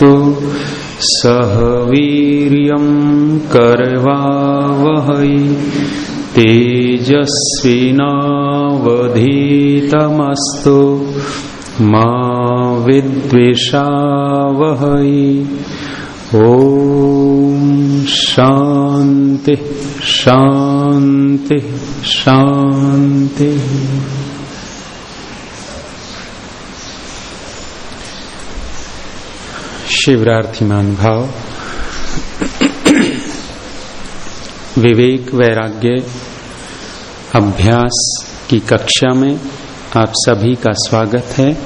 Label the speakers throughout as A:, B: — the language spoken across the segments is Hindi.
A: भुनक्तु सह वीर्यं करवावहै तेजस्विनावधीतमस्तु मा विद्विषावहै। ॐ शान्ति शान्ति शान्ति। शिवरार्थिमान भाव। विवेक वैराग्य, अभ्यास की कक्षा में आप सभी का स्वागत है।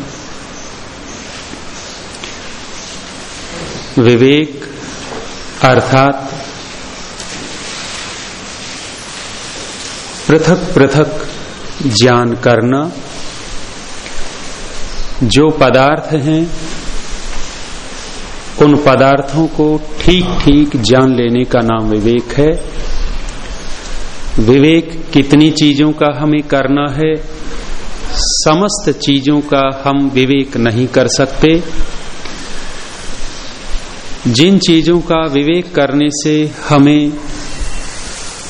A: विवेक अर्थात पृथक पृथक ज्ञान करना, जो पदार्थ हैं उन पदार्थों को ठीक ठीक जान लेने का नाम विवेक है। विवेक कितनी चीज़ों का हमें करना है, समस्त चीज़ों का हम विवेक नहीं कर सकते। जिन चीज़ों का विवेक करने से हमें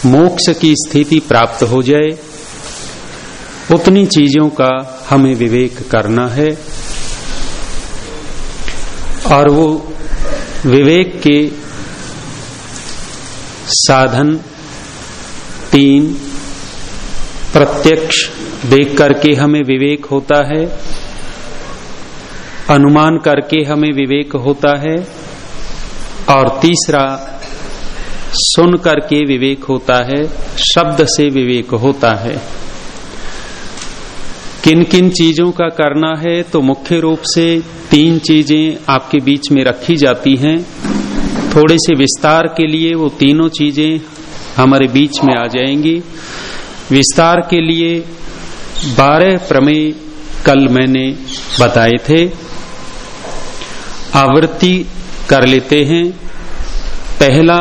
A: मोक्ष की स्थिति प्राप्त हो जाए, उतनी चीज़ों का हमें विवेक करना है। और वो विवेक के साधन तीन प्रत्यक्ष देख करके हमें विवेक होता है, अनुमान करके हमें विवेक होता है, और तीसरा सुन करके विवेक होता है, शब्द से विवेक होता है। किन किन चीज़ों का करना है तो मुख्य रूप से तीन चीज़ें आपके बीच में रखी जाती हैं। थोड़े से विस्तार के लिए वो तीनों चीज़ें हमारे बीच में आ जाएँगी। विस्तार के लिए बारह प्रमेय कल मैंने बताए थे। आवृत्ति कर लेते हैं। पहला,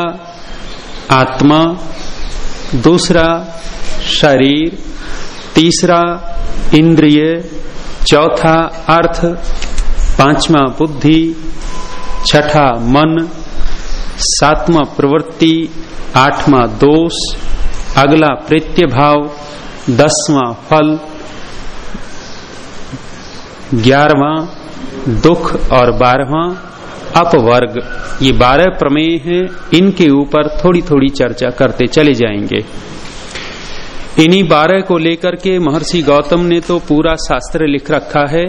A: आत्मा, दूसरा, शरीर, तीसरा इंद्रिय, चौथा अर्थ, पांचवा बुद्धि, छठा मन, सातवा प्रवृत्ति, आठवां दोष, अगला प्रत्य भाव दसवां फल, ग्यारहवा दुख और बारहवा अपवर्ग। ये बारह प्रमेय हैं, इनके ऊपर थोड़ी थोड़ी चर्चा करते चले जाएँगे। इन्हीं बारह को लेकर के महर्षि गौतम ने तो पूरा शास्त्र लिख रखा है।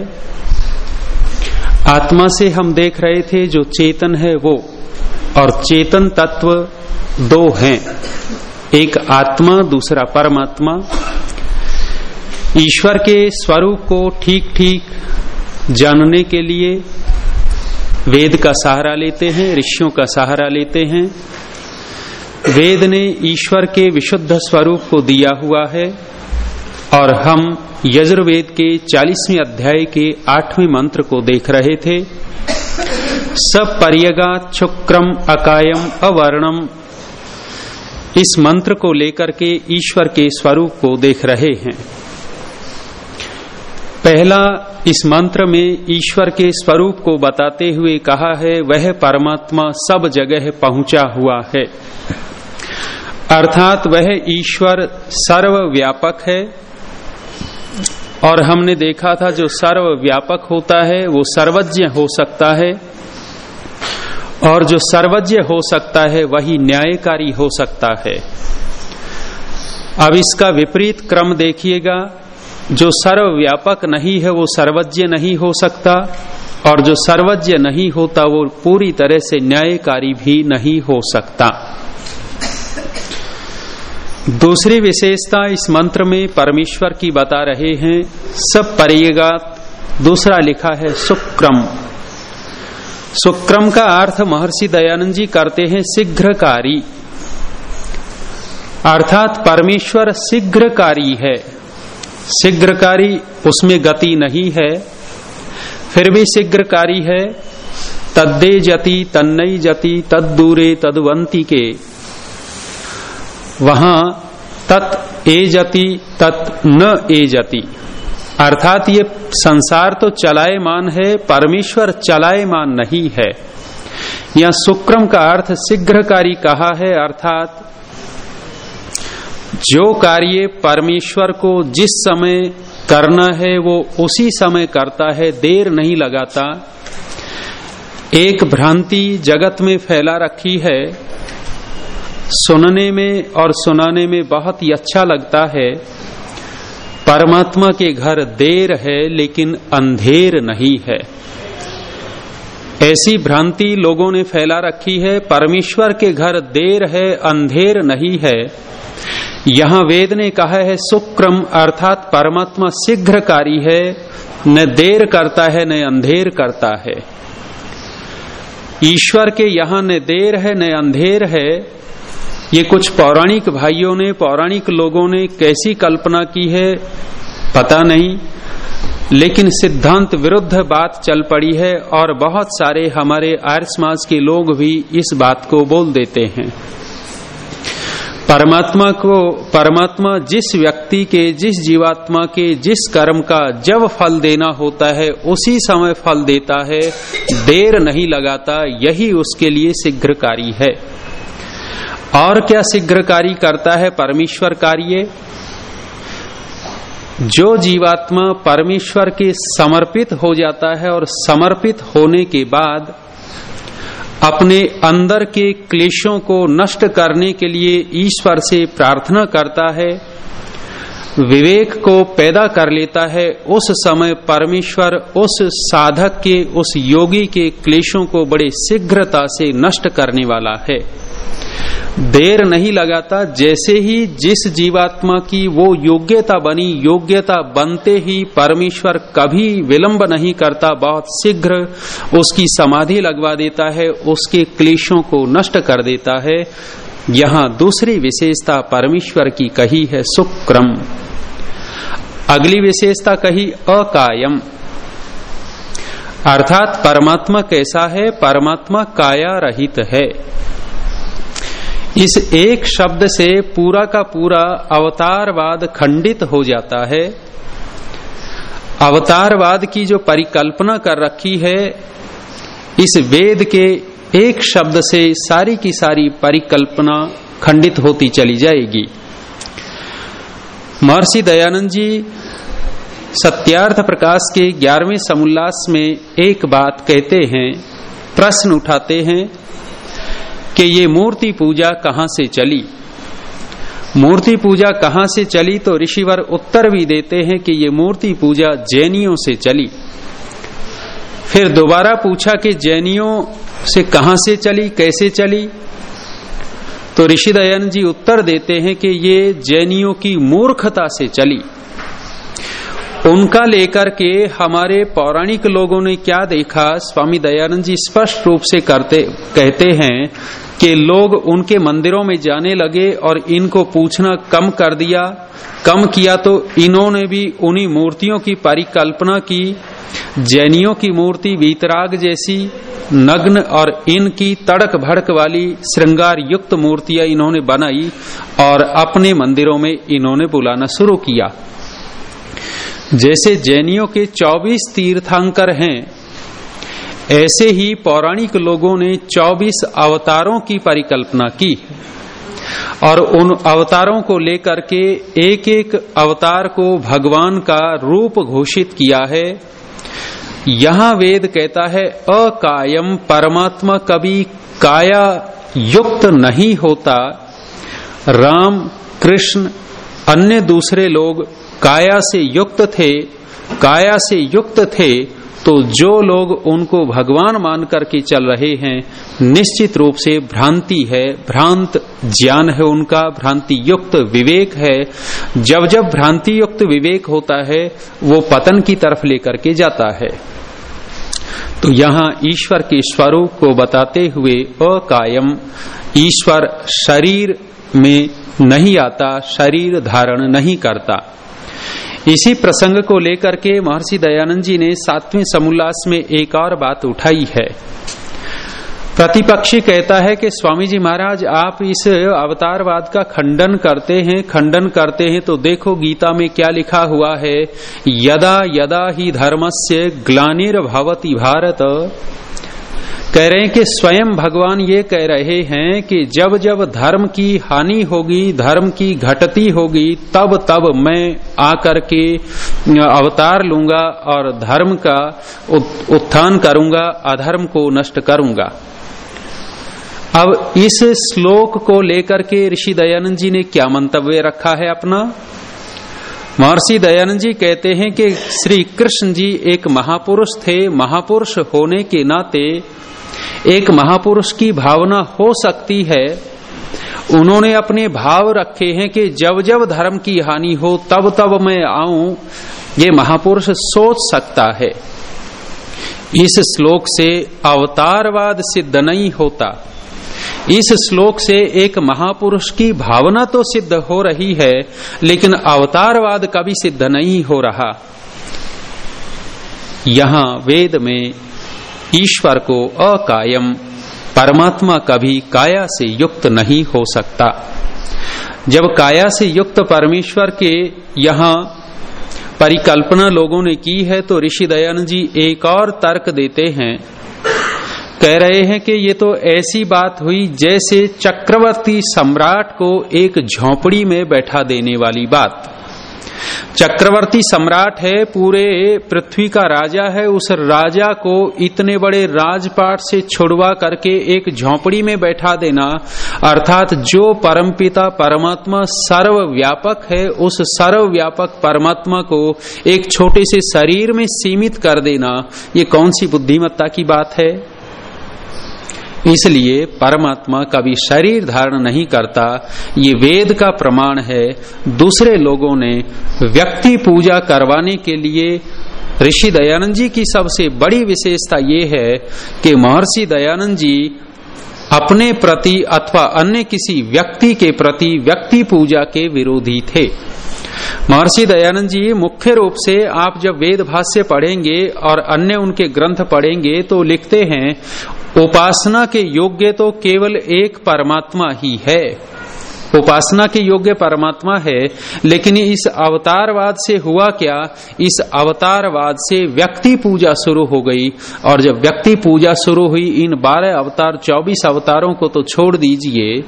A: आत्मा से हम देख रहे थे जो चेतन है वो, और चेतन तत्व दो हैं। एक आत्मा, दूसरा परमात्मा। ईश्वर के स्वरूप को ठीक ठीक जानने के लिए वेद का सहारा लेते हैं, ऋषियों का सहारा लेते हैं। वेद ने ईश्वर के विशुद्ध स्वरूप को दिया हुआ है और हम यजुर्वेद के चालीसवें अध्याय के आठवें मंत्र को देख रहे थे। सब परियगा शुक्रम अकायम अवर्णम इस मंत्र को लेकर के ईश्वर के स्वरूप को देख रहे हैं। पहला इस मंत्र में ईश्वर के स्वरूप को बताते हुए कहा है, वह परमात्मा सब जगह पहुँचा हुआ है। अर्थात वह ईश्वर सर्वव्यापक है। और हमने देखा था जो सर्वव्यापक होता है, वो सर्वज्ञ हो सकता है। और जो सर्वज्ञ हो सकता है, वही न्यायकारी हो सकता है। अब इसका विपरीत क्रम देखिएगा। जो सर्वव्यापक नहीं है, वो सर्वज्ञ नहीं हो सकता। और जो सर्वज्ञ नहीं होता, वो पूरी तरह से न्यायकारी भी नहीं हो सकता। दूसरी विशेषता इस मंत्र में परमेश्वर की बता रहे हैं, सब परियगात दूसरा लिखा है सुक्रम सुक्रम का अर्थ महर्षि दयानंद जी करते हैं शीघ्रकारी। अर्थात परमेश्वर शीघ्रकारी है। शीघ्रकारी उसमें गति नहीं है, फिर भी शीघ्रकारी है। तद्दे जति तन्नई जति तद दूरे तदवंती के। वहाँ तत् ए जति तत् न ए जति अर्थात ये संसार तो चलायमान है, परमेश्वर चलायमान नहीं है। या सुक्रम का अर्थ शीघ्रकारी कहा है, अर्थात जो कार्य परमेश्वर को जिस समय करना है, वो उसी समय करता है, देर नहीं लगाता। एक भ्रांति जगत में फैला रखी है सुनने में और सुनाने में बहुत ही अच्छा लगता है। परमात्मा के घर देर है, लेकिन अंधेर नहीं है। ऐसी भ्रांति लोगों ने फैला रखी है, परमेश्वर के घर देर है, अंधेर नहीं है। यहाँ वेद ने कहा है, सुक्रम अर्थात परमात्मा शीघ्रकारी है, न देर करता है, न अंधेर करता है। ईश्वर के यहाँ न देर है, न अंधेर है ये कुछ पौराणिक भाइयों ने, पौराणिक लोगों ने कैसी कल्पना की है, पता नहीं। लेकिन सिद्धांत विरुद्ध बात चल पड़ी है और बहुत सारे हमारे आर्य समाज के लोग भी इस बात को बोल देते हैं। परमात्मा को, परमात्मा जिस व्यक्ति के, जिस जीवात्मा के, जिस कर्म का जब फल देना होता है, उसी समय फल देता है। देर नहीं लगाता, यही उसके लिए शीघ्रकारी है। और क्या शीघ्रकारी करता है परमेश्वर कार्य? जो जीवात्मा परमेश्वर के समर्पित हो जाता है और समर्पित होने के बाद अपने अंदर के क्लेशों को नष्ट करने के लिए ईश्वर से प्रार्थना करता है, विवेक को पैदा कर लेता है, उस समय परमेश्वर उस साधक के, उस योगी के क्लेशों को बड़े शीघ्रता से नष्ट करने वाला है। देर नहीं लगाता, जैसे ही जिस जीवात्मा की वो योग्यता बनी, योग्यता बनते ही परमेश्वर कभी विलंब नहीं करता, बहुत शीघ्र उसकी समाधि लगवा देता है, उसके क्लेशों को नष्ट कर देता है। यहाँ दूसरी विशेषता परमेश्वर की कही है, सुक्रम। अगली विशेषता कही, अकायम। अर्थात परमात्मा कैसा है? परमात्मा काया रहित है। इस एक शब्द से पूरा का पूरा अवतारवाद खंडित हो जाता है। अवतारवाद की जो परिकल्पना कर रखी है, इस वेद के एक शब्द से सारी की सारी परिकल्पना खंडित होती चली जाएगी। महर्षि दयानंद जी सत्यार्थ प्रकाश के ग्यारहवें समुल्लास में एक बात कहते हैं, प्रश्न उठाते हैं कि ये मूर्ति पूजा कहाँ से चली? मूर्ति पूजा कहाँ से चली तो ऋषिवर उत्तर भी देते हैं कि ये मूर्ति पूजा जैनियों से चली। फिर दोबारा पूछा कि जैनियों से कहाँ से चली, कैसे चली? तो ऋषि दयान जी उत्तर देते हैं कि ये जैनियों की मूर्खता से चली। उनका लेकर के हमारे पौराणिक लोगों ने क्या देखा? स्वामी दयानंद जी स्पष्ट रूप से करते, कहते हैं कि लोग उनके मंदिरों में जाने लगे और इनको पूछना कम कर दिया। कम किया तो इन्होंने भी उन्हीं मूर्तियों की परिकल्पना की। जैनियों की मूर्ति वीतराग जैसी, नग्न और इनकी तड़क भड़क वाली श्रृंगार युक्त मूर्तियाँ इन्होंने बनाई और अपने मंदिरों में इन्होंने बुलाना शुरू किया। जैसे जैनियों के 24 तीर्थंकर हैं, ऐसे ही पौराणिक लोगों ने 24 अवतारों की परिकल्पना की और उन अवतारों को लेकर के एक एक अवतार को भगवान का रूप घोषित किया है। यहाँ वेद कहता है, अकायम परमात्मा कभी काया युक्त नहीं होता। राम, कृष्ण, अन्य दूसरे लोग काया से युक्त थे, काया से युक्त थे तो जो लोग उनको भगवान मान करके चल रहे हैं, निश्चित रूप से भ्रांति है, भ्रांत ज्ञान है उनका, भ्रांति युक्त विवेक है। जब जब भ्रांति युक्त विवेक होता है, वो पतन की तरफ़ लेकर के जाता है। तो यहाँ ईश्वर के स्वरूप को बताते हुए अकायम, ईश्वर शरीर में नहीं आता, शरीर धारण नहीं करता। इसी प्रसंग को लेकर के महर्षि दयानंद जी ने सातवें समुल्लास में एक और बात उठाई है। प्रतिपक्षी कहता है कि स्वामी जी महाराज, आप इस अवतारवाद का खंडन करते हैं, खंडन करते हैं तो देखो गीता में क्या लिखा हुआ है, यदा यदा ही धर्मस्य ग्लानिर भवती भारत। कह रहे हैं कि स्वयं भगवान ये कह रहे हैं कि जब जब धर्म की हानि होगी, धर्म की घटती होगी, तब तब मैं आकर के अवतार लूँगा और धर्म का उत्थान करूँगा, अधर्म को नष्ट करूँगा। अब इस श्लोक को लेकर के ऋषि दयानंद जी ने क्या मंतव्य रखा है अपना? महर्षि दयानंद जी कहते हैं कि श्री कृष्ण जी एक महापुरुष थे, महापुरुष होने के नाते एक महापुरुष की भावना हो सकती है। उन्होंने अपने भाव रखे हैं कि जब जब धर्म की हानि हो, तब तब मैं आऊँ। ये महापुरुष सोच सकता है। इस श्लोक से अवतारवाद सिद्ध नहीं होता। इस श्लोक से एक महापुरुष की भावना तो सिद्ध हो रही है, लेकिन अवतारवाद कभी सिद्ध नहीं हो रहा। यहाँ वेद में ईश्वर को अकायम, परमात्मा कभी काया से युक्त नहीं हो सकता। जब काया से युक्त परमेश्वर के यहाँ परिकल्पना लोगों ने की है तो ऋषि दयानंद जी एक और तर्क देते हैं। कह रहे हैं कि ये तो ऐसी बात हुई जैसे चक्रवर्ती सम्राट को एक झोंपड़ी में बैठा देने वाली बात। चक्रवर्ती सम्राट है, पूरे पृथ्वी का राजा है। उस राजा को इतने बड़े राजपाट से छुड़वा करके एक झोंपड़ी में बैठा देना, अर्थात जो परमपिता परमात्मा सर्वव्यापक है, उस सर्वव्यापक परमात्मा को एक छोटे से शरीर में सीमित कर देना, ये कौन सी बुद्धिमत्ता की बात है? इसलिए परमात्मा कभी शरीर धारण नहीं करता। ये वेद का प्रमाण है। दूसरे लोगों ने व्यक्ति पूजा करवाने के लिए ऋषि दयानंद जी की सबसे बड़ी विशेषता ये है कि महर्षि दयानंद जी अपने प्रति अथवा अन्य किसी व्यक्ति के प्रति व्यक्ति पूजा के विरोधी थे। महर्षि दयानंद जी मुख्य रूप से आप जब वेद भाष्य पढ़ेंगे और अन्य उनके ग्रंथ पढ़ेंगे तो लिखते हैं उपासना के योग्य तो केवल एक परमात्मा ही है। उपासना के योग्य परमात्मा है, लेकिन इस अवतारवाद से हुआ क्या? इस अवतारवाद से व्यक्ति पूजा शुरू हो गई, और जब व्यक्ति पूजा शुरू हुई, इन बारह अवतार, चौबीस अवतारों को तो छोड़ दीजिए।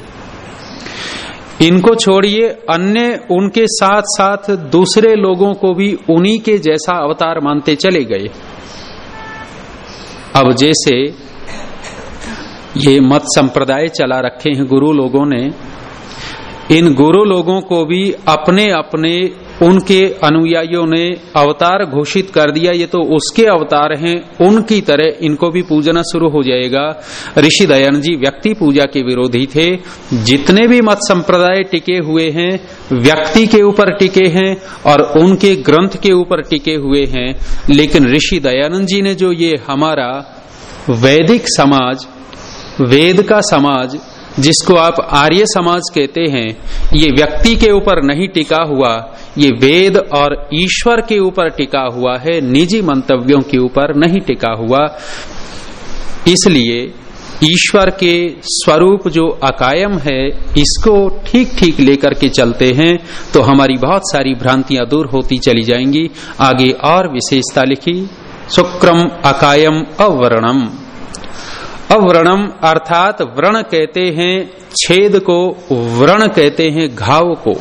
A: इनको छोड़िए, अन्य उनके साथ साथ दूसरे लोगों को भी उन्हीं के जैसा अवतार मानते चले गए। अब जैसे ये मत संप्रदाय चला रखे हैं गुरु लोगों ने। इन गुरु लोगों को भी अपने अपने उनके अनुयायियों ने अवतार घोषित कर दिया। ये तो उसके अवतार हैं, उनकी तरह इनको भी पूजना शुरू हो जाएगा। ऋषि दयान जी व्यक्ति पूजा के विरोधी थे। जितने भी मत संप्रदाय टिके हुए हैं, व्यक्ति के ऊपर टिके हैं और उनके ग्रंथ के ऊपर टिके हुए हैं। लेकिन ऋषि दयानंद जी ने जो ये हमारा वैदिक समाज वेद का समाज, जिसको आप आर्य समाज कहते हैं, ये व्यक्ति के ऊपर नहीं टिका हुआ, ये वेद और ईश्वर के ऊपर टिका हुआ है, निजी मंतव्यों के ऊपर नहीं टिका हुआ। इसलिए ईश्वर के स्वरूप जो अकायम है, इसको ठीक ठीक लेकर के चलते हैं तो हमारी बहुत सारी भ्रांतियाँ दूर होती चली जाएँगी। आगे और विशेषता लिखी शुक्रम अकायम अवर्णम। अव्रणम अर्थात व्रण कहते हैं, छेद को व्रण कहते हैं, घाव को।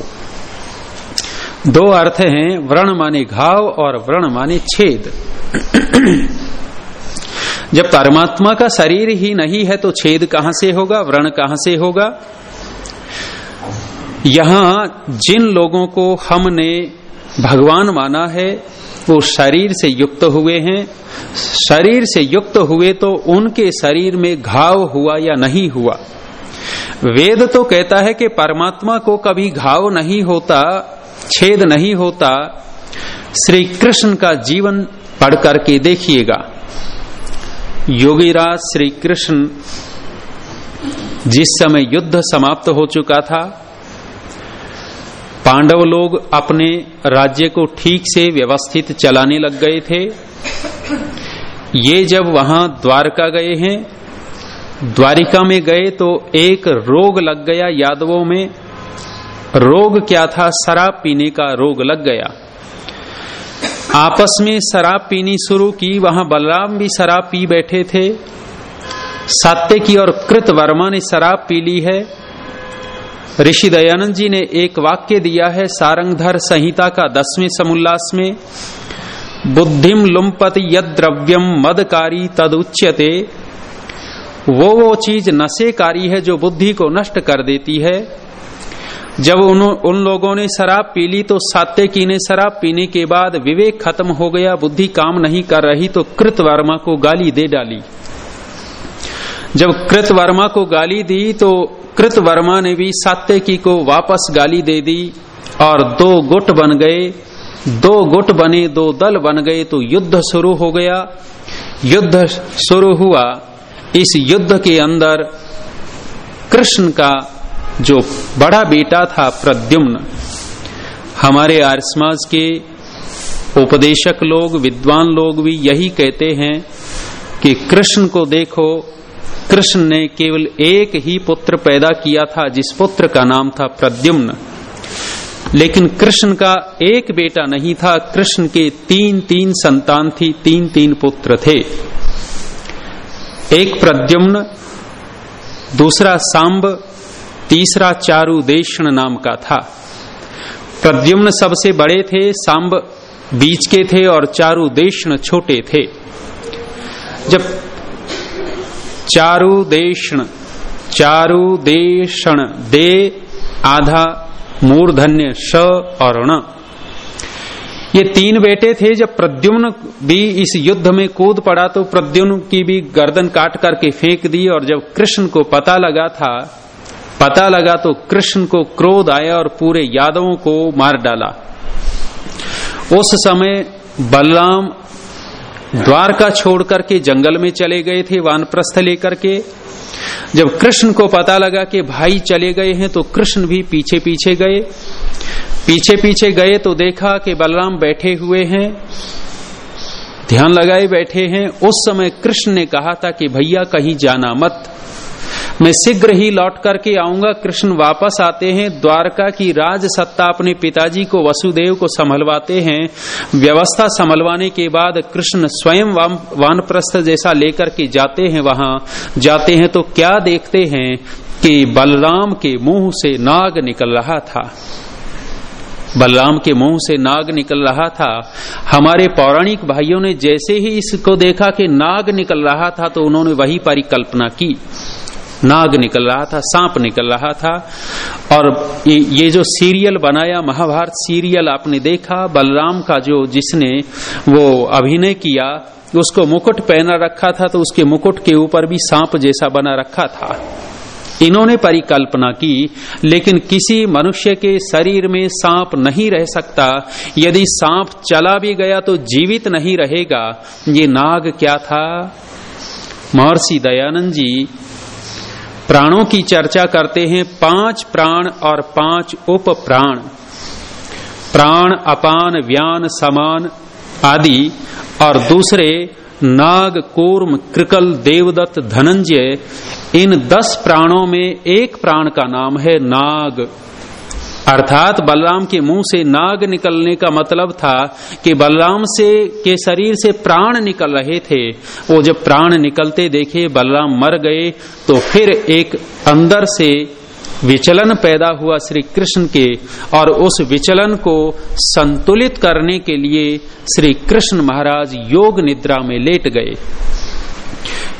A: दो अर्थ हैं, व्रण माने घाव और व्रण माने छेद। जब परमात्मा का शरीर ही नहीं है तो छेद कहाँ से होगा, व्रण कहाँ से होगा? यहाँ जिन लोगों को हमने भगवान माना है वो शरीर से युक्त हुए हैं। शरीर से युक्त हुए तो उनके शरीर में घाव हुआ या नहीं हुआ? वेद तो कहता है कि परमात्मा को कभी घाव नहीं होता, छेद नहीं होता। श्री कृष्ण का जीवन पढ़ करके देखिएगा। योगीराज श्री कृष्ण जिस समय युद्ध समाप्त हो चुका था पांडव लोग अपने राज्य को ठीक से व्यवस्थित चलाने लग गए थे। ये जब वहाँ द्वारका गए हैं, द्वारिका में गए तो एक रोग लग गया यादवों में। रोग क्या था? शराब पीने का रोग लग गया। आपस में शराब पीनी शुरू की, वहाँ बलराम भी शराब पी बैठे थे। सात्य की और कृत वर्मा ने शराब पी ली है। ऋषि दयानंद जी ने एक वाक्य दिया है सारंगधर संहिता का दसवें समुल्लास में बुद्धिम लुम्पत यद द्रव्यम मदकारी तद उच्यते वो वो चीज़ नशेकारी है जो बुद्धि को नष्ट कर देती है। जब उन, उन लोगों ने शराब पी ली तो सात्य ने शराब पीने के बाद विवेक खत्म हो गया बुद्धि काम नहीं कर रही तो कृत वर्मा को गाली दे डाली। जब कृत वर्मा को गाली दी तो कृत वर्मा ने भी सात्यकी को वापस गाली दे दी और दो गुट बन गए। दो गुट बने, दो दल बन गए तो युद्ध शुरू हो गया। युद्ध शुरू हुआ। इस युद्ध के अंदर कृष्ण का जो बड़ा बेटा था प्रद्युम्न, हमारे आर्य समाज के उपदेशक लोग, विद्वान लोग भी यही कहते हैं कि कृष्ण को देखो कृष्ण ने केवल एक ही पुत्र पैदा किया था, जिस पुत्र का नाम था प्रद्युम्न। लेकिन कृष्ण का एक बेटा नहीं था, कृष्ण के तीन तीन संतान थी तीन तीन पुत्र थे। एक प्रद्युम्न, दूसरा सांब, तीसरा चारु देशण नाम का था। प्रद्युम्न सबसे बड़े थे, सांब बीच के थे और चारु देशण छोटे थे। जब चारु देशण चारु देशण, दे, आधा, मूर्धन्य, श और ण। ये तीन बेटे थे जब प्रद्युम्न भी इस युद्ध में कूद पड़ा तो प्रद्युम्न की भी गर्दन काट करके फेंक दी और जब कृष्ण को पता लगा था, पता लगा तो कृष्ण को क्रोध आया और पूरे यादवों को मार डाला। उस समय बलराम द्वारका छोड़ करके जंगल में चले गए थे, वानप्रस्थ लेकर के। जब कृष्ण को पता लगा कि भाई चले गए हैं तो कृष्ण भी पीछे पीछे गए। पीछे पीछे गए तो देखा कि बलराम बैठे हुए हैं। ध्यान लगाए बैठे हैं। उस समय कृष्ण ने कहा था कि भैया कहीं जाना मत। मैं शीघ्र ही लौट करके आऊँगा, कृष्ण वापस आते हैं, द्वारका की राज सत्ता अपने पिताजी को, वसुदेव को संभलवाते हैं। व्यवस्था संभलवाने के बाद कृष्ण स्वयं वानप्रस्थ जैसा लेकर के जाते हैं वहाँ। जाते हैं तो क्या देखते हैं कि बलराम के मुँह से नाग निकल रहा था। बलराम के मुँह से नाग निकल रहा था। हमारे पौराणिक भाइयों ने जैसे ही इसको देखा कि नाग निकल रहा था तो उन्होंने वही परिकल्पना की। नाग निकल रहा था सांप निकल रहा था। और ये, जो सीरियल बनाया महाभारत सीरियल आपने देखा बलराम का जो जिसने वो अभिनय किया उसको मुकुट पहना रखा था तो उसके मुकुट के ऊपर भी सांप जैसा बना रखा था। इन्होंने परिकल्पना की लेकिन किसी मनुष्य के शरीर में सांप नहीं रह सकता। यदि सांप चला भी गया तो जीवित नहीं रहेगा। ये नाग क्या था? महर्षि दयानंद जी प्राणों की चर्चा करते हैं पाँच प्राण और पाँच उप प्राण प्राण, अपान, व्यान, समान आदि और दूसरे नाग, कूर्म, कृकल, देवदत्त, धनंजय, इन दस प्राणों में एक प्राण का नाम है नाग। अर्थात बलराम के मुँह से नाग निकलने का मतलब था कि बलराम से, के शरीर से प्राण निकल रहे थे। वो जब प्राण निकलते देखे, बलराम मर गए तो फिर एक अंदर से विचलन पैदा हुआ श्री कृष्ण के और उस विचलन को संतुलित करने के लिए श्री कृष्ण महाराज योग निद्रा में लेट गए।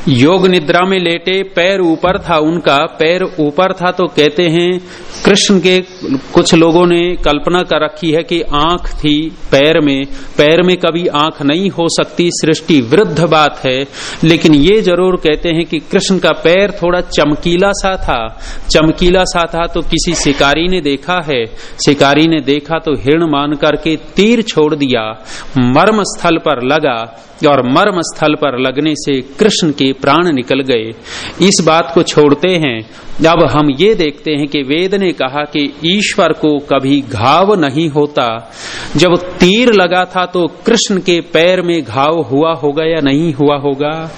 A: योग निद्रा में लेटे, पैर ऊपर था उनका, पैर ऊपर था तो कहते हैं, कृष्ण के कुछ लोगों ने कल्पना कर रखी है कि आँख थी पैर में पैर में कभी आँख नहीं हो सकती, सृष्टि वृद्ध बात है, लेकिन ये ज़रूर कहते हैं कि कृष्ण का पैर थोड़ा चमकीला सा था, चमकीला सा था तो किसी शिकारी ने देखा है, शिकारी ने देखा तो हिरण मान करके तीर छोड़ दिया मर्म स्थल पर लगा, और मर्म स्थल पर लगने से कृष्ण के प्राण निकल गए। इस बात को छोड़ते हैं। अब हम ये देखते हैं कि वेद ने कहा कि ईश्वर को कभी घाव नहीं होता। जब तीर लगा था तो कृष्ण के पैर में घाव हुआ होगा या नहीं हुआ होगा?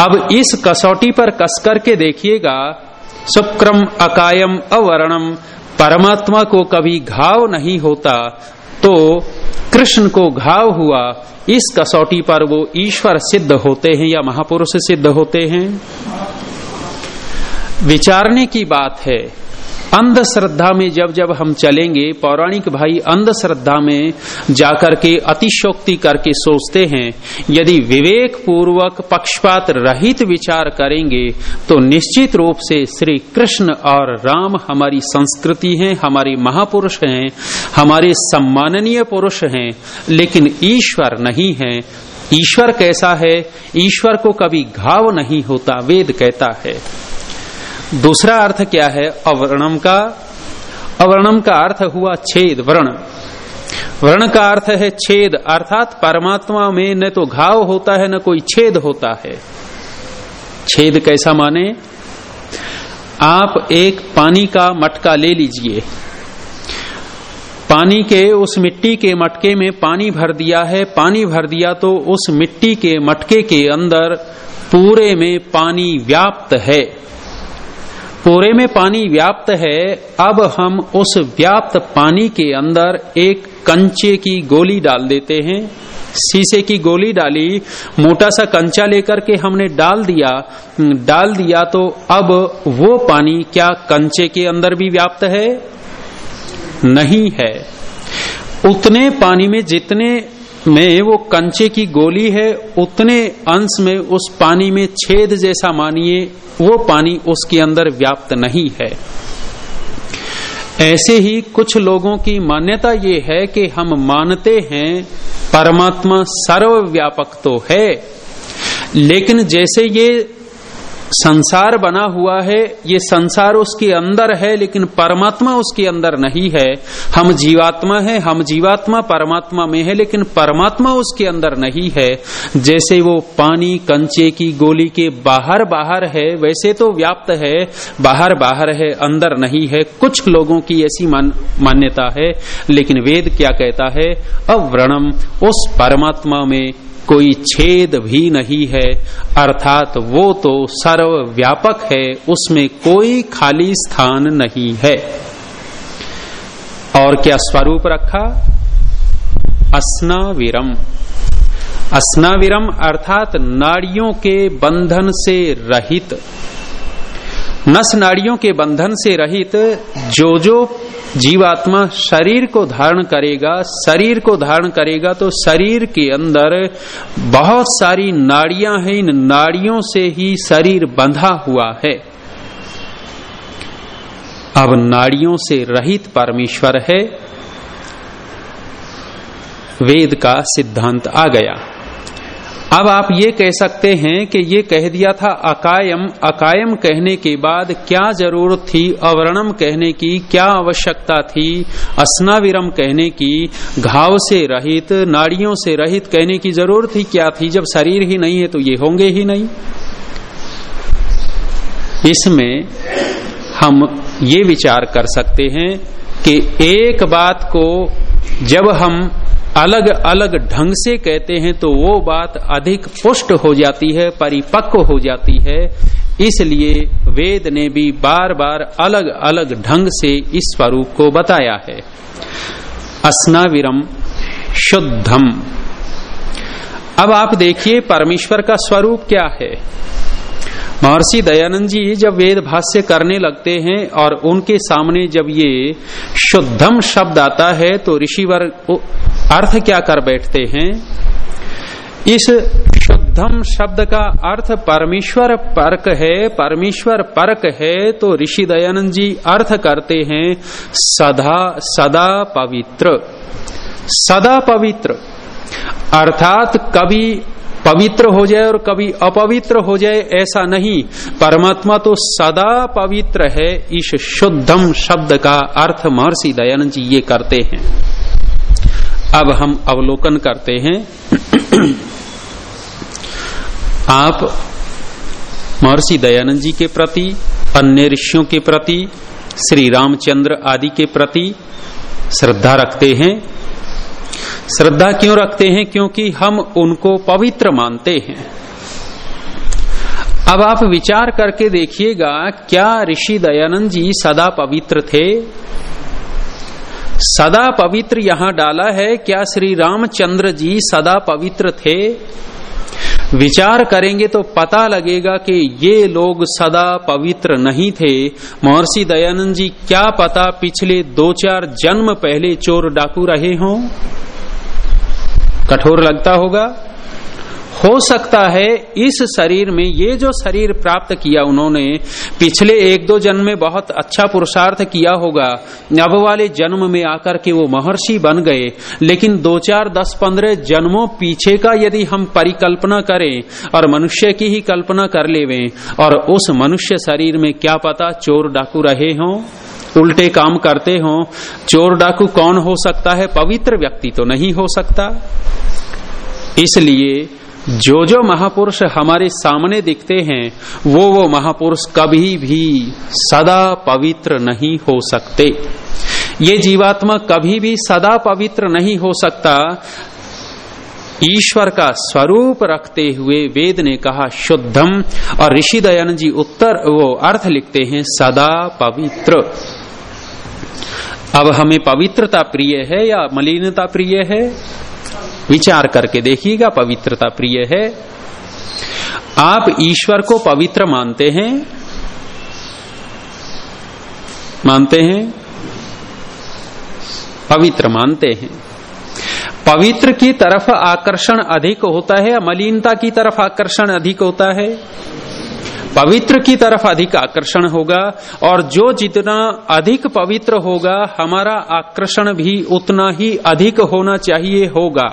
A: अब इस कसौटी पर कसकर के देखिएगा। शुक्रम अकायम अवर्णम। परमात्मा को कभी घाव नहीं होता। तो कृष्ण को घाव हुआ, इस कसौटी पर वो ईश्वर सिद्ध होते हैं या महापुरुष सिद्ध होते हैं? विचारने की बात है अंधश्रद्धा में जब जब हम चलेंगे, पौराणिक भाई अंधश्रद्धा में जाकर के अतिशोक्ति करके सोचते हैं, यदि विवेक पूर्वक पक्षपात रहित विचार करेंगे तो निश्चित रूप से श्री कृष्ण और राम हमारी संस्कृति है, हमारे महापुरुष हैं, हमारे सम्माननीय पुरुष हैं, लेकिन ईश्वर नहीं है। ईश्वर कैसा है? ईश्वर को कभी घाव नहीं होता, वेद कहता है। दूसरा अर्थ क्या है? अवर्णम का अवर्णम का अर्थ हुआ छेद, वर्ण। वर्ण का अर्थ है छेद, अर्थात परमात्मा में न तो घाव होता है, न कोई छेद होता है। छेद कैसा माने? आप एक पानी का मटका ले लीजिए। पानी के, उस मिट्टी के मटके में पानी भर दिया है, पानी भर दिया तो उस मिट्टी के मटके के अंदर पूरे में पानी व्याप्त है। पूरे में पानी व्याप्त है, अब हम उस व्याप्त पानी के अंदर एक कंचे की गोली डाल देते हैं। शीशे की गोली डाली, मोटा सा कंचा लेकर के हमने डाल दिया। डाल दिया तो अब वो पानी क्या कंचे के अंदर भी व्याप्त है? नहीं है। उतने पानी में जितने में वो कंचे की गोली है, उतने अंश में उस पानी में छेद जैसा मानिए, वो पानी उसके अंदर व्याप्त नहीं है। ऐसे ही कुछ लोगों की मान्यता ये है कि हम मानते हैं, परमात्मा सर्वव्यापक तो है, लेकिन जैसे ये संसार बना हुआ है ये संसार उसके अंदर है लेकिन परमात्मा उसके अंदर नहीं है। हम जीवात्मा है हम जीवात्मा परमात्मा में है लेकिन परमात्मा उसके अंदर नहीं है। जैसे वो पानी कंचे की गोली के बाहर बाहर है वैसे तो व्याप्त है बाहर बाहर है अंदर नहीं है। कुछ लोगों की ऐसी मान, मान्यता है लेकिन वेद क्या कहता है? अव्रणम उस परमात्मा में कोई छेद भी नहीं है। अर्थात वो तो सर्वव्यापक है, उसमें कोई खाली स्थान नहीं है। और क्या स्वरूप रखा? अस्नाविरम। अस्नाविरम अर्थात नाड़ियों के बंधन से रहित। नस नाड़ियों के बंधन से रहित जो जो जीवात्मा शरीर को धारण करेगा, शरीर को धारण करेगा तो शरीर के अंदर बहुत सारी नाड़ियाँ हैं, इन नाड़ियों से ही शरीर बंधा हुआ है। अब नाड़ियों से रहित परमेश्वर है। वेद का सिद्धांत आ गया। अब आप ये कह सकते हैं कि ये कह दिया था अकायम। अकायम कहने के बाद क्या ज़रूरत थी? अवर्णम कहने की क्या आवश्यकता थी? अस्नाविरम कहने की घाव से रहित, नाड़ियों से रहित कहने की ज़रूरत ही क्या थी? जब शरीर ही नहीं है तो ये होंगे ही नहीं। इसमें हम ये विचार कर सकते हैं कि एक बात को जब हम अलग अलग ढंग से कहते हैं तो वो बात अधिक पुष्ट हो जाती है, परिपक्व हो जाती है। इसलिए वेद ने भी बार बार अलग अलग ढंग से इस स्वरूप को बताया है। अस्नाविरम शुद्धम। अब आप देखिए परमेश्वर का स्वरूप क्या है। महर्षि दयानंद जी जब वेद भाष्य करने लगते हैं और उनके सामने जब ये शुद्धम शब्द आता है तो ऋषिवर अर्थ क्या कर बैठते हैं? इस शुद्धम शब्द का अर्थ परमेश्वर परक है, परमेश्वर परक है तो ऋषि दयानंद जी अर्थ करते हैं, सदा सदा पवित्र। सदा पवित्र। अर्थात कभी पवित्र हो जाए और कभी अपवित्र हो जाए, ऐसा नहीं। परमात्मा तो सदा पवित्र है, इस शुद्धम शब्द का अर्थ महर्षि दयानंद जी ये करते हैं। अब हम अवलोकन करते हैं। आप महर्षि दयानंद जी के प्रति, अन्य ऋषियों के प्रति, श्री रामचंद्र आदि के प्रति श्रद्धा रखते हैं। श्रद्धा क्यों रखते हैं? क्योंकि हम उनको पवित्र मानते हैं। अब आप विचार करके देखिएगा, क्या ऋषि दयानंद जी सदा पवित्र थे? सदा पवित्र यहाँ डाला है, क्या श्री रामचंद्र जी सदा पवित्र थे? विचार करेंगे तो पता लगेगा कि ये लोग सदा पवित्र नहीं थे। महर्षि दयानंद जी, क्या पता पिछले दो चार जन्म पहले चोर डाकू रहे हों? कठोर लगता होगा? हो सकता है इस शरीर में ये जो शरीर प्राप्त किया उन्होंने, पिछले एक दो जन्म में बहुत अच्छा पुरुषार्थ किया होगा। अब वाले जन्म में आकर के वो महर्षि बन गए। लेकिन दो चार दस पंद्रह जन्मों पीछे का यदि हम परिकल्पना करें और मनुष्य की ही कल्पना कर लेवे, और उस मनुष्य शरीर में क्या पता चोर डाकू रहे हों? उल्टे काम करते हो, चोर डाकू कौन हो सकता है? पवित्र व्यक्ति तो नहीं हो सकता। इसलिए जो जो महापुरुष हमारे सामने दिखते हैं, वो वो महापुरुष कभी भी सदा पवित्र नहीं हो सकते। ये जीवात्मा कभी भी सदा पवित्र नहीं हो सकता। ईश्वर का स्वरूप रखते हुए वेद ने कहा, शुद्धम। और ऋषि दयानंद जी उत्तर वो अर्थ लिखते हैं, सदा पवित्र। अब हमें पवित्रता प्रिय है या मलिनता प्रिय है? विचार करके देखिएगा, पवित्रता प्रिय है। आप ईश्वर को पवित्र मानते हैं? मानते हैं? पवित्र मानते हैं। पवित्र की तरफ़ आकर्षण अधिक होता है या मलिनता की तरफ़ आकर्षण अधिक होता है? पवित्र की तरफ़ अधिक आकर्षण होगा और जो जितना अधिक पवित्र होगा, हमारा आकर्षण भी उतना ही अधिक होना चाहिए होगा।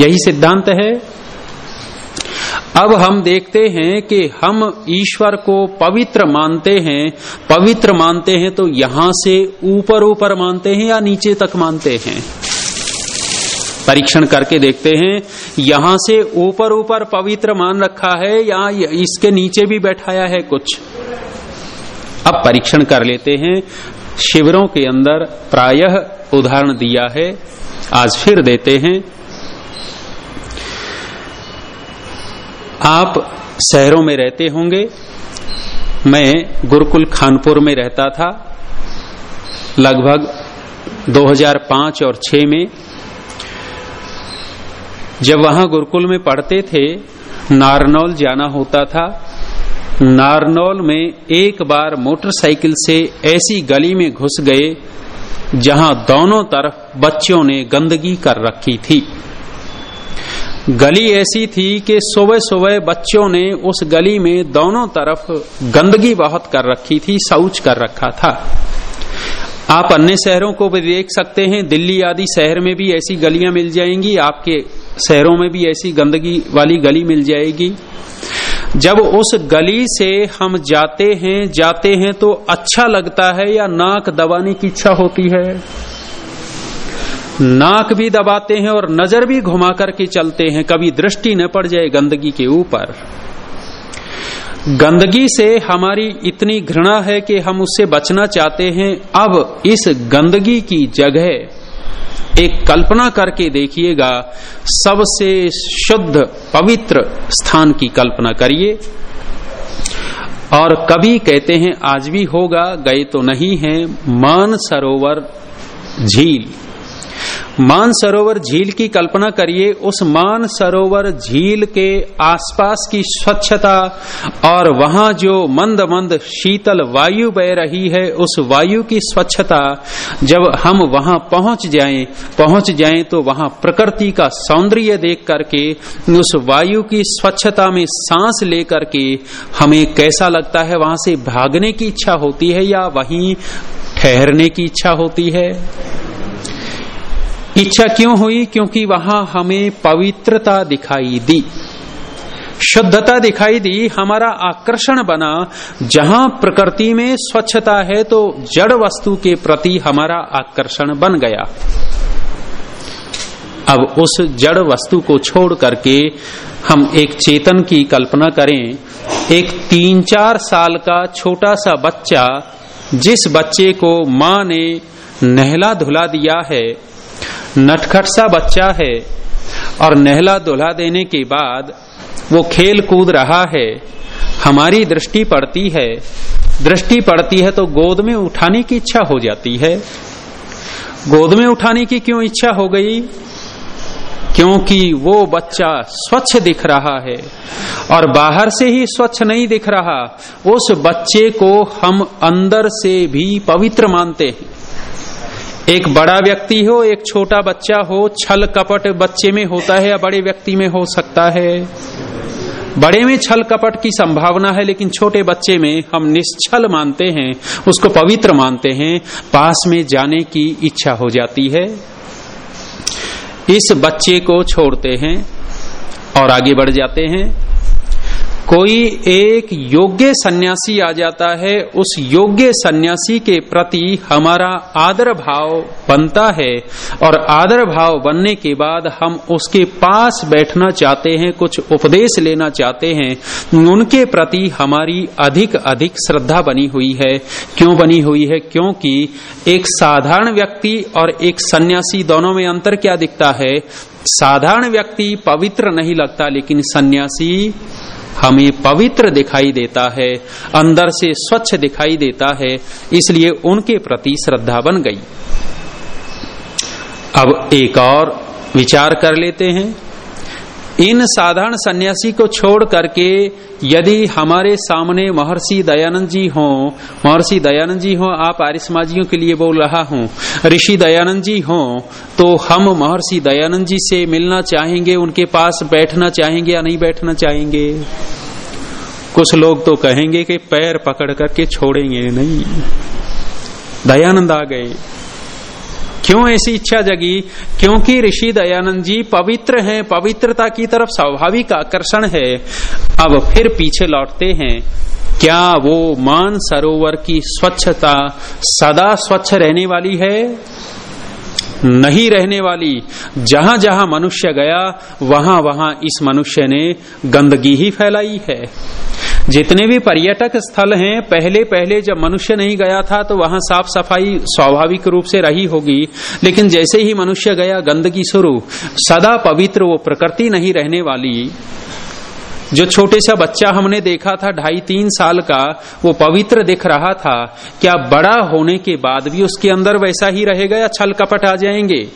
A: यही सिद्धांत है। अब हम देखते हैं कि हम ईश्वर को पवित्र मानते हैं। पवित्र मानते हैं तो यहाँ से ऊपर ऊपर मानते हैं या नीचे तक मानते हैं? परीक्षण करके देखते हैं, यहाँ से ऊपर ऊपर पवित्र मान रखा है, या इसके नीचे भी बैठाया है कुछ? अब परीक्षण कर लेते हैं, शिविरों के अंदर प्रायः उदाहरण दिया है, आज फिर देते हैं। आप शहरों में रहते होंगे, मैं गुरुकुल खानपुर में रहता था, लगभग 2005 और 6 में। जब वहाँ गुरुकुल में पढ़ते थे, नारनौल जाना होता था। नारनौल में एक बार मोटरसाइकिल से ऐसी गली में घुस गए, जहाँ दोनों तरफ़ बच्चों ने गंदगी कर रखी थी। गली ऐसी थी कि सुबह सुबह बच्चों ने उस गली में दोनों तरफ़ गंदगी बहुत कर रखी थी, शौच कर रखा था। आप अन्य शहरों को भी देख सकते हैं, दिल्ली आदि शहर में भी ऐसी गलियाँ मिल जाएँगी, आपके शहरों में भी ऐसी गंदगी वाली गली मिल जाएगी। जब उस गली से हम जाते हैं जाते हैं तो अच्छा लगता है या नाक दबाने की इच्छा होती है? नाक भी दबाते हैं और नज़र भी घुमा करके चलते हैं, कभी दृष्टि न पड़ जाए गंदगी के ऊपर। गंदगी से हमारी इतनी घृणा है कि हम उससे बचना चाहते हैं। अब इस गंदगी की जगह एक कल्पना करके देखिएगा, सबसे शुद्ध, पवित्र स्थान की कल्पना करिए। और कभी कहते हैं, आज भी होगा, गए तो नहीं है, मान सरोवर, झील। मान सरोवर झील की कल्पना करिए, उस मान सरोवर झील के आसपास की स्वच्छता, और वहाँ जो मंद मंद शीतल वायु बह रही है, उस वायु की स्वच्छता, जब हम वहाँ पहुँच जाएँ पहुँच जाएँ तो वहाँ प्रकृति का सौंदर्य देख करके, उस वायु की स्वच्छता में सांस लेकर के, हमें कैसा लगता है, वहाँ से भागने की इच्छा होती है या वहीं ठहरने की इच्छा होती है? इच्छा क्यों हुई? क्योंकि वहाँ हमें पवित्रता दिखाई दी। शुद्धता दिखाई दी, हमारा आकर्षण बना। जहाँ प्रकृति में स्वच्छता है तो जड़ वस्तु के प्रति हमारा आकर्षण बन गया। अब उस जड़ वस्तु को छोड़ करके हम एक चेतन की कल्पना करें। एक तीन चार साल का छोटा सा बच्चा, जिस बच्चे को माँ ने नहला धुला दिया है नटखट सा बच्चा है और नहला दुल्हा देने के बाद वो खेल कूद रहा है। हमारी दृष्टि पड़ती है। दृष्टि पड़ती है तो गोद में उठाने की इच्छा हो जाती है। गोद में उठाने की क्यों इच्छा हो गई? क्योंकि वो बच्चा स्वच्छ दिख रहा है और बाहर से ही स्वच्छ नहीं दिख रहा। उस बच्चे को हम अंदर से भी पवित्र मानते हैं। एक बड़ा व्यक्ति हो, एक छोटा बच्चा हो, छल कपट बच्चे में होता है या बड़े व्यक्ति में हो सकता है। बड़े में छल कपट की संभावना है, लेकिन छोटे बच्चे में हम निश्छल मानते हैं, उसको पवित्र मानते हैं, पास में जाने की इच्छा हो जाती है। इस बच्चे को छोड़ते हैं और आगे बढ़ जाते हैं। कोई एक योग्य सन्यासी आ जाता है, उस योग्य सन्यासी के प्रति हमारा आदर भाव बनता है और आदर भाव बनने के बाद हम उसके पास बैठना चाहते हैं, कुछ उपदेश लेना चाहते हैं, उनके प्रति हमारी अधिक अधिक श्रद्धा बनी हुई है। क्यों बनी हुई है? क्योंकि एक साधारण व्यक्ति और एक सन्यासी दोनों में अंतर क्या दिखता है? साधारण व्यक्ति पवित्र नहीं लगता, लेकिन सन्यासी हमें पवित्र दिखाई देता है, अंदर से स्वच्छ दिखाई देता है, इसलिए उनके प्रति श्रद्धा बन गई। अब एक और विचार कर लेते हैं। इन साधारण सन्यासी को छोड़ करके यदि हमारे सामने महर्षि दयानंद जी हो, महर्षि दयानंद जी हो, आप आरिसमाजियों के लिए बोल रहा हूँ, ऋषि दयानंद जी हो तो हम महर्षि दयानंद जी से मिलना चाहेंगे, उनके पास बैठना चाहेंगे या नहीं बैठना चाहेंगे? कुछ लोग तो कहेंगे कि पैर पकड़ करके छोड़ेंगे नहीं। दयानंद आ गए। क्यों ऐसी इच्छा जगी? क्योंकि ऋषि दयानंद जी पवित्र हैं, पवित्रता की तरफ़ स्वाभाविक आकर्षण है। अब फिर पीछे लौटते हैं। क्या वो मान सरोवर की स्वच्छता सदा स्वच्छ रहने वाली है? नहीं रहने वाली। जहाँ जहाँ मनुष्य गया, वहाँ वहाँ इस मनुष्य ने गंदगी ही फैलाई है। जितने भी पर्यटक स्थल हैं, पहले पहले जब मनुष्य नहीं गया था तो वहाँ साफ़ सफ़ाई स्वाभाविक रूप से रही होगी। लेकिन जैसे ही मनुष्य गया, गंदगी शुरू। सदा पवित्र वो प्रकृति नहीं रहने वाली। जो छोटे सा बच्चा हमने देखा था, ढाई तीन साल का, वो पवित्र दिख रहा था। क्या बड़ा होने के बाद भी उसके अंदर वैसा ही रहेगा या छल कपट आ जाएँगे?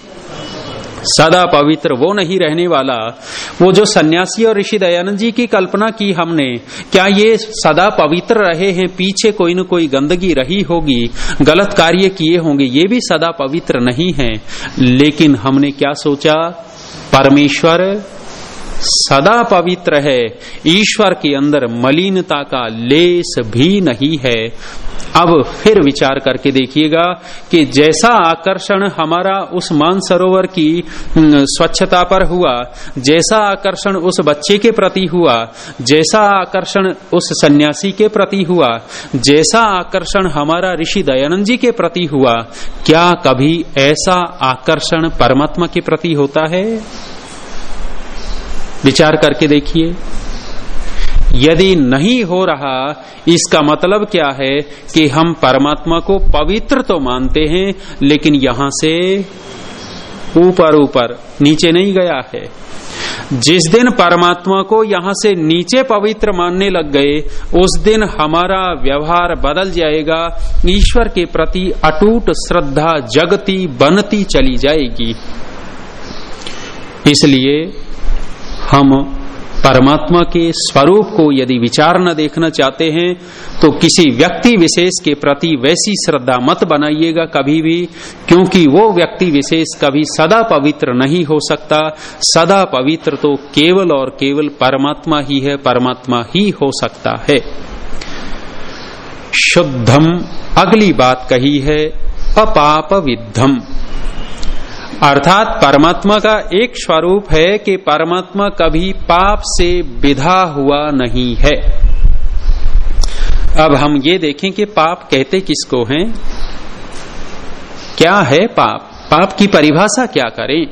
A: सदा पवित्र वो नहीं रहने वाला। वो जो सन्यासी और ऋषि दयानंद जी की कल्पना की हमने, क्या ये सदा पवित्र रहे हैं, पीछे कोई न कोई गंदगी रही होगी, गलत कार्य किए होंगे, ये भी सदा पवित्र नहीं है। लेकिन हमने क्या सोचा? परमेश्वर सदा पवित्र है। ईश्वर के अंदर मलिनता का लेस भी नहीं है। अब फिर विचार करके देखिएगा कि जैसा आकर्षण हमारा उस मानसरोवर की स्वच्छता पर हुआ, जैसा आकर्षण उस बच्चे के प्रति हुआ, जैसा आकर्षण उस सन्यासी के प्रति हुआ, जैसा आकर्षण हमारा ऋषि दयानंद जी के प्रति हुआ, क्या कभी ऐसा आकर्षण परमात्मा के प्रति होता है? विचार करके देखिए। यदि नहीं हो रहा, इसका मतलब क्या है कि हम परमात्मा को पवित्र तो मानते हैं, लेकिन यहाँ से ऊपर ऊपर, नीचे नहीं गया है। जिस दिन परमात्मा को यहाँ से नीचे पवित्र मानने लग गए, उस दिन हमारा व्यवहार बदल जाएगा, ईश्वर के प्रति अटूट श्रद्धा, जगती, बनती चली जाएगी। इसलिए हम परमात्मा के स्वरूप को यदि विचार न देखना चाहते हैं तो किसी व्यक्ति विशेष के प्रति वैसी श्रद्धा मत बनाइएगा कभी भी, क्योंकि वो व्यक्ति विशेष कभी सदा पवित्र नहीं हो सकता। सदा पवित्र तो केवल और केवल परमात्मा ही है, परमात्मा ही हो सकता है। शुद्धम, अगली बात कही है अपाप विद्धम अर्थात परमात्मा का एक स्वरूप है कि परमात्मा कभी पाप से विधा हुआ नहीं है। अब हम ये देखें कि पाप कहते किसको हैं? क्या है पाप? पाप की परिभाषा क्या करें?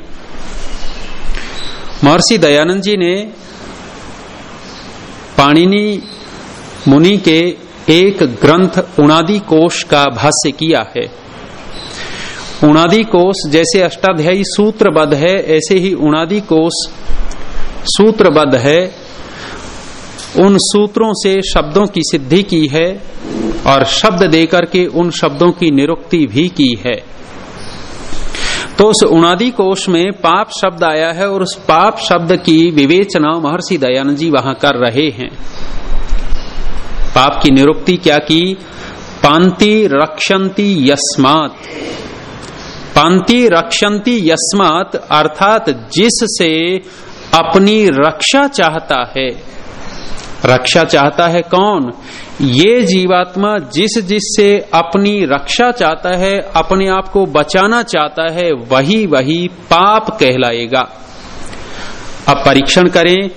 A: महर्षि दयानंद जी ने पाणिनि मुनि के एक ग्रंथ उणादि कोश का भाष्य किया है। उणादि कोष जैसे अष्टाध्यायी सूत्रबद्ध है, ऐसे ही उणादि कोष सूत्रबद्ध है। उन सूत्रों से शब्दों की सिद्धि की है और शब्द देकर के उन शब्दों की निरुक्ति भी की है। तो उस उनादि कोष में पाप शब्द आया है और उस पाप शब्द की विवेचना महर्षि दयानंद जी वहाँ कर रहे हैं। पाप की निरुक्ति क्या की? पांति रक्षंती यस्मात। पांति रक्षंती यस्मात, अर्थात जिससे अपनी रक्षा चाहता है। रक्षा चाहता है कौन? ये जीवात्मा जिस जिससे अपनी रक्षा चाहता है, अपने आप को बचाना चाहता है, वही वही पाप कहलाएगा। अब परीक्षण करें,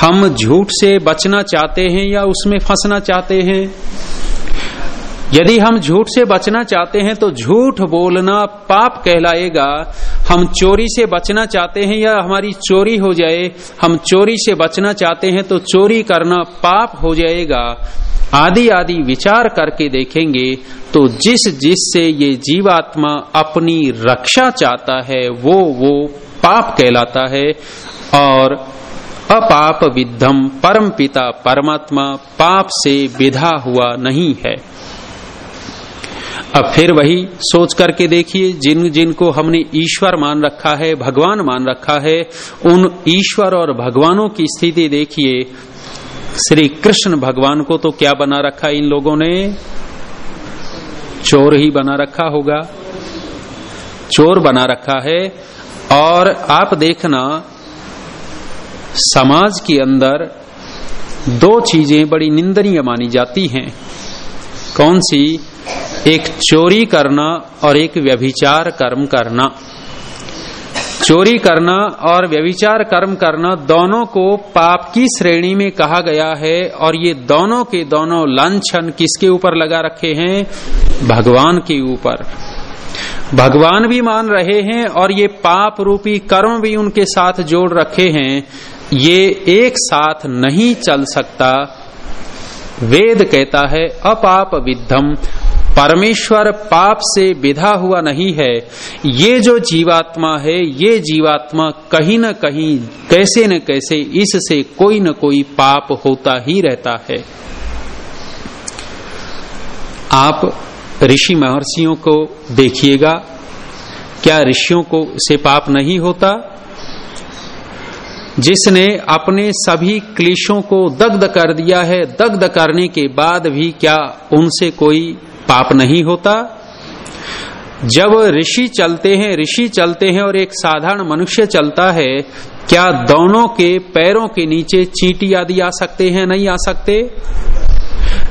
A: हम झूठ से बचना चाहते हैं या उसमें फंसना चाहते हैं? यदि हम झूठ से बचना चाहते हैं तो झूठ बोलना पाप कहलाएगा। हम चोरी से बचना चाहते हैं या हमारी चोरी हो जाए, हम चोरी से बचना चाहते हैं तो चोरी करना पाप हो जाएगा। आदि आदि विचार करके देखेंगे तो जिस जिस से ये जीवात्मा अपनी रक्षा चाहता है, वो वो पाप कहलाता है। और अपाप विद्धम परम पिता परमात्मा पाप से विधा हुआ नहीं है। अब फिर वही सोच करके देखिए, जिन, जिनको हमने ईश्वर मान रखा है, भगवान मान रखा है, उन ईश्वर और भगवानों की स्थिति देखिए। श्री कृष्ण भगवान को तो क्या बना रखा इन लोगों ने? चोर ही बना रखा होगा। चोर बना रखा है। और आप देखना, समाज के अंदर दो चीज़ें बड़ी निंदनीय मानी जाती हैं। कौन सी? एक चोरी करना और एक व्यभिचार कर्म करना। चोरी करना और व्यभिचार कर्म करना दोनों को पाप की श्रेणी में कहा गया है और ये दोनों के दोनों लाछन किसके ऊपर लगा रखे हैं? भगवान के ऊपर। भगवान भी मान रहे हैं और ये पाप रूपी कर्म भी उनके साथ जोड़ रखे हैं। ये एक साथ नहीं चल सकता। वेद कहता है, अपाप विद्धम परमेश्वर पाप से विधा हुआ नहीं है। ये जो जीवात्मा है, ये जीवात्मा कहीं न कहीं, कैसे न कैसे इससे कोई न कोई पाप होता ही रहता है। आप ऋषि महर्षियों को देखिएगा। क्या ऋषियों को से पाप नहीं होता? जिसने अपने सभी क्लेशों को दग्ध कर दिया है, दग्ध करने के बाद भी क्या उनसे कोई पाप नहीं होता। जब ऋषि चलते हैं, ऋषि चलते हैं और एक साधारण मनुष्य चलता है, क्या दोनों के पैरों के नीचे चीटी आदि आ सकते हैं, नहीं आ सकते?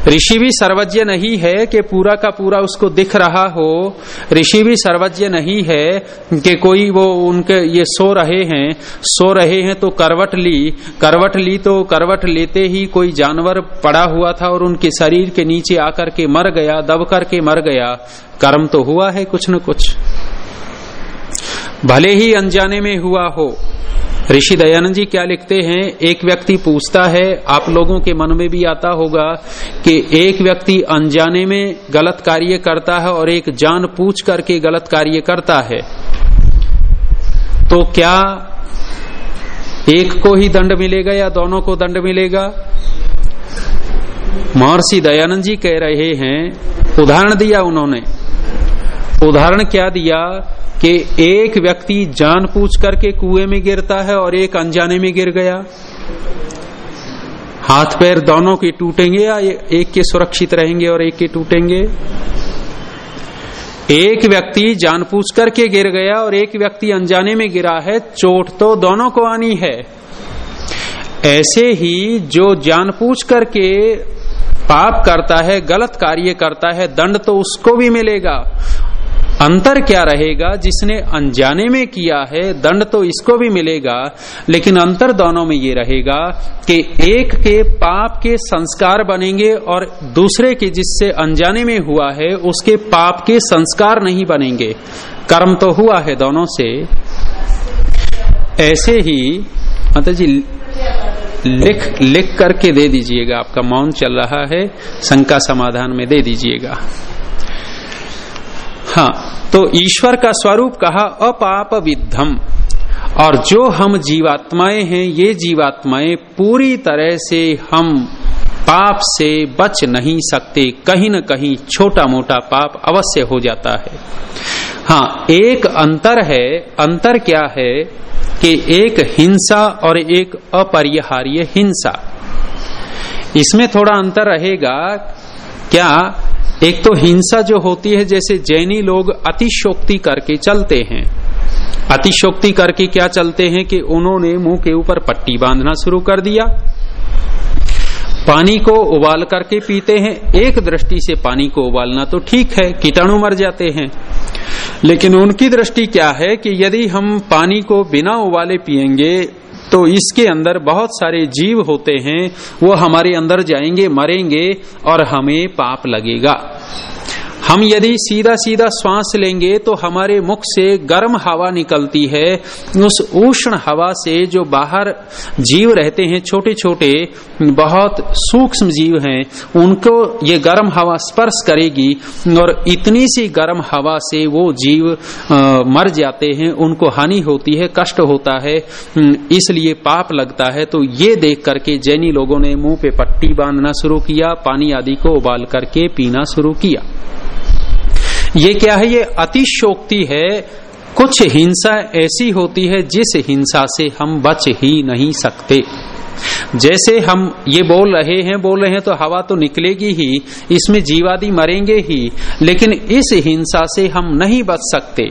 A: ऋषि भी सर्वज्ञ नहीं है कि पूरा का पूरा उसको दिख रहा हो। ऋषि भी सर्वज्ञ नहीं है कि कोई वो उनके ये सो रहे हैं। सो रहे हैं तो करवट ली। करवट ली तो करवट लेते ही कोई जानवर पड़ा हुआ था और उनके शरीर के नीचे आकर के मर गया, दब करके मर गया। कर्म तो हुआ है कुछ न कुछ। भले ही अनजाने में हुआ हो। ऋषि दयानंद जी क्या लिखते हैं? एक व्यक्ति पूछता है, आप लोगों के मन में भी आता होगा कि एक व्यक्ति अनजाने में गलत कार्य करता है और एक जान पूछ करके गलत कार्य करता है। तो क्या एक को ही दंड मिलेगा या दोनों को दंड मिलेगा? महर्षि दयानंद जी कह रहे हैं, उदाहरण दिया उन्होंने। उदाहरण क्या दिया? कि एक व्यक्ति जान पूछ करके कुएँ में गिरता है और एक अनजाने में गिर गया। हाथ पैर दोनों के टूटेंगे या एक के सुरक्षित रहेंगे और एक के टूटेंगे? एक व्यक्ति जान पूछ करके गिर गया और एक व्यक्ति अनजाने में गिरा है, चोट तो दोनों को आनी है। ऐसे ही जो जान पूछ करके पाप करता है, गलत कार्य करता है, दंड तो उसको भी मिलेगा। अंतर क्या रहेगा? जिसने अनजाने में किया है, दंड तो इसको भी मिलेगा, लेकिन अंतर दोनों में ये रहेगा कि एक के पाप के संस्कार बनेंगे और दूसरे के जिससे अनजाने में हुआ है, उसके पाप के संस्कार नहीं बनेंगे। कर्म तो हुआ है दोनों से। ऐसे ही मतलब जी लिख लिख करके दे दीजिएगा, आपका मौन चल रहा है, शंका समाधान में दे दीजिएगा। हाँ तो ईश्वर का स्वरूप कहा अपाप विद्धम और जो हम जीवात्माएँ हैं, ये जीवात्माएँ पूरी तरह से हम पाप से बच नहीं सकते। कहीं न कहीं छोटा मोटा पाप अवश्य हो जाता है। हाँ एक अंतर है, अंतर क्या है कि एक हिंसा और एक अपरिहार्य हिंसा। इसमें थोड़ा अंतर रहेगा, क्या एक तो हिंसा जो होती है, जैसे जैनी लोग अतिशोक्ति करके चलते हैं। अतिशोक्ति करके क्या चलते हैं कि उन्होंने मुँह के ऊपर पट्टी बांधना शुरू कर दिया। पानी को उबाल करके पीते हैं। एक दृष्टि से पानी को उबालना तो ठीक है, कीटाणु मर जाते हैं। लेकिन उनकी दृष्टि क्या है कि यदि हम पानी को बिना उबाले पिएँगे तो इसके अंदर बहुत सारे जीव होते हैं, वो हमारे अंदर जाएँगे, मरेंगे और हमें पाप लगेगा। हम यदि सीधा सीधा श्वास लेंगे तो हमारे मुख से गर्म हवा निकलती है। उस उष्ण हवा से जो बाहर जीव रहते हैं छोटे छोटे बहुत सूक्ष्म जीव हैं उनको ये गर्म हवा स्पर्श करेगी और इतनी सी गर्म हवा से वो जीव आ, मर जाते हैं उनको हानि होती है कष्ट होता है इसलिए पाप लगता है। तो ये देख करके जैनी लोगों ने मुँह पे पट्टी बांधना शुरू किया पानी आदि को उबाल करके पीना शुरू किया। ये क्या है? ये अतिशोक्ति है। कुछ हिंसा ऐसी होती है जिस हिंसा से हम बच ही नहीं सकते। जैसे हम ये बोल रहे हैं, बोल रहे हैं तो हवा तो निकलेगी ही, इसमें जीवादि मरेंगे ही, लेकिन इस हिंसा से हम नहीं बच सकते।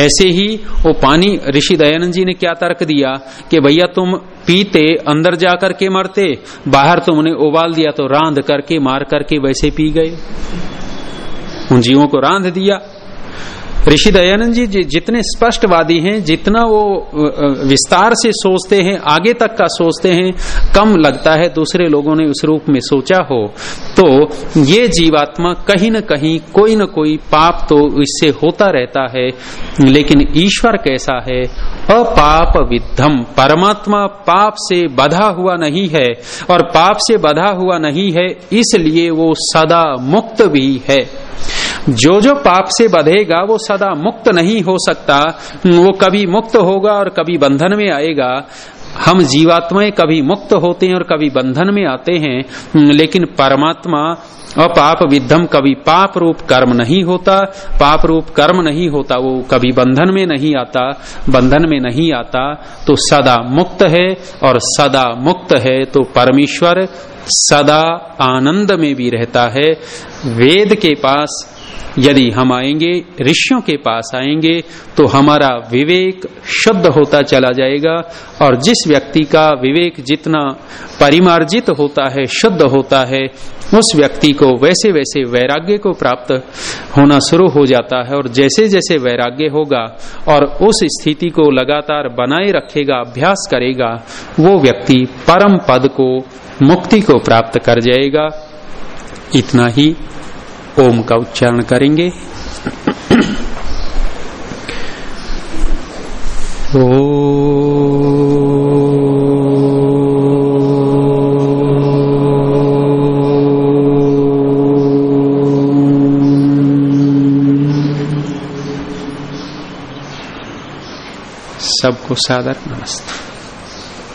A: ऐसे ही वो पानी ऋषि दयानंद जी ने क्या तर्क दिया कि भैया तुम पीते, अंदर जाकर के मरते, बाहर तुमने उबाल दिया तो रांध करके, मार करके वैसे पी गए। उन जीवों को रांध दिया। ऋषि दयानंद जी जितने स्पष्टवादी हैं, जितना वो विस्तार से सोचते हैं, आगे तक का सोचते हैं, कम लगता है, दूसरे लोगों ने उस रूप में सोचा हो। तो ये जीवात्मा कहीं न कहीं, कोई न कोई पाप तो इससे होता रहता है, लेकिन ईश्वर कैसा है? अपाप विद्धम परमात्मा पाप से बधा हुआ नहीं है, और पाप से बधा हुआ नहीं है, इसलिए वो सदा मुक्त भी है। जो जो पाप से बधेगा, वो सदा मुक्त नहीं हो सकता। वो कभी मुक्त होगा और कभी बंधन में आएगा। हम जीवात्माएँ कभी मुक्त होते हैं और कभी बंधन में आते हैं, लेकिन परमात्मा और पाप विद्धम कभी पाप रूप कर्म नहीं होता। पाप रूप कर्म नहीं होता, वो कभी बंधन में नहीं आता। बंधन में नहीं आता तो सदा मुक्त है और सदा मुक्त है तो परमेश्वर सदा आनंद में भी रहता है। वेद के पास यदि हम आएँगे, ऋषियों के पास आएँगे तो हमारा विवेक शुद्ध होता चला जाएगा और जिस व्यक्ति का विवेक जितना परिमार्जित होता है, शुद्ध होता है, उस व्यक्ति को वैसे वैसे वैराग्य को प्राप्त होना शुरू हो जाता है और जैसे जैसे वैराग्य होगा और उस स्थिति को लगातार बनाए रखेगा, अभ्यास करेगा, वो व्यक्ति परम पद को, मुक्ति को प्राप्त कर जाएगा। इतना ही। ओम का उच्चारण करेंगे। ओ सबको सादर नमस्ते।